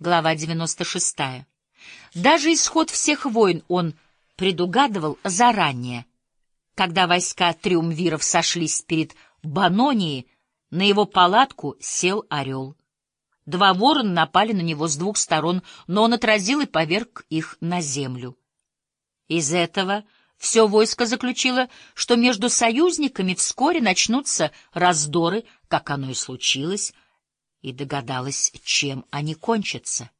Глава 96. Даже исход всех войн он предугадывал заранее. Когда войска триумвиров сошлись перед Банонией, на его палатку сел орел. Два ворона напали на него с двух сторон, но он отразил и поверг их на землю. Из этого все войско заключило, что между союзниками вскоре начнутся раздоры, как оно и случилось, и догадалась, чем они кончатся.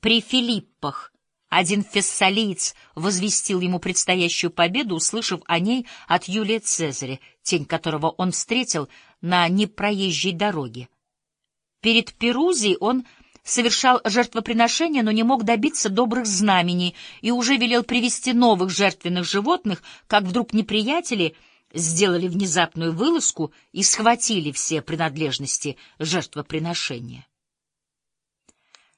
При Филиппах один фессалиец возвестил ему предстоящую победу, услышав о ней от Юлия Цезаря, тень которого он встретил на непроезжей дороге. Перед Перузией он совершал жертвоприношения, но не мог добиться добрых знамений и уже велел привести новых жертвенных животных, как вдруг неприятели сделали внезапную вылазку и схватили все принадлежности жертвоприношения.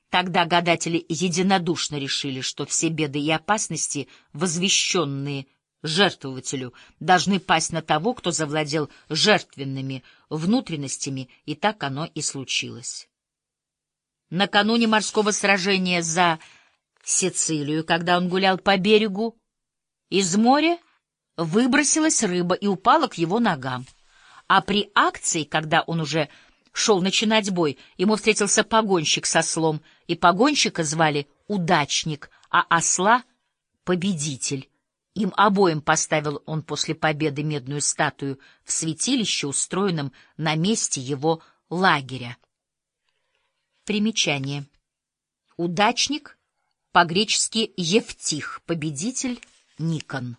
Тогда гадатели единодушно решили, что все беды и опасности, возвещенные жертвователю, должны пасть на того, кто завладел жертвенными внутренностями, и так оно и случилось. Накануне морского сражения за Сицилию, когда он гулял по берегу, из моря выбросилась рыба и упала к его ногам. А при акции, когда он уже шел начинать бой, ему встретился погонщик со слом, и погонщика звали Удачник, а осла — Победитель. Им обоим поставил он после победы медную статую в святилище, устроенном на месте его лагеря. Примечание. Удачник, по-гречески Евтих, победитель, Никон.